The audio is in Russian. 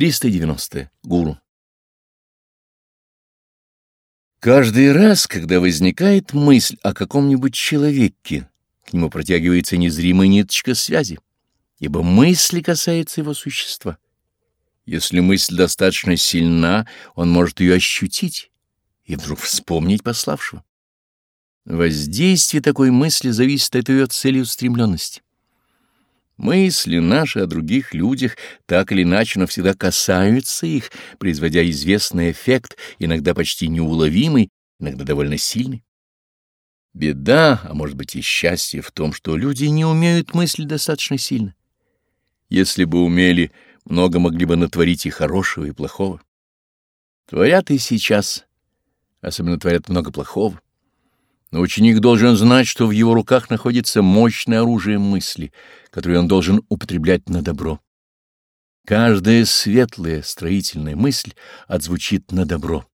390. Гуру. Каждый раз, когда возникает мысль о каком-нибудь человеке, к нему протягивается незримая ниточка связи, ибо мысли касается его существа. Если мысль достаточно сильна, он может ее ощутить и вдруг вспомнить пославшего. Воздействие такой мысли зависит от ее целеустремленности. Мысли наши о других людях так или иначе, но всегда касаются их, производя известный эффект, иногда почти неуловимый, иногда довольно сильный. Беда, а может быть и счастье в том, что люди не умеют мыслить достаточно сильно. Если бы умели, много могли бы натворить и хорошего, и плохого. Творят и сейчас, особенно творят много плохого. Но ученик должен знать, что в его руках находится мощное оружие мысли, которое он должен употреблять на добро. Каждая светлая строительная мысль отзвучит на добро.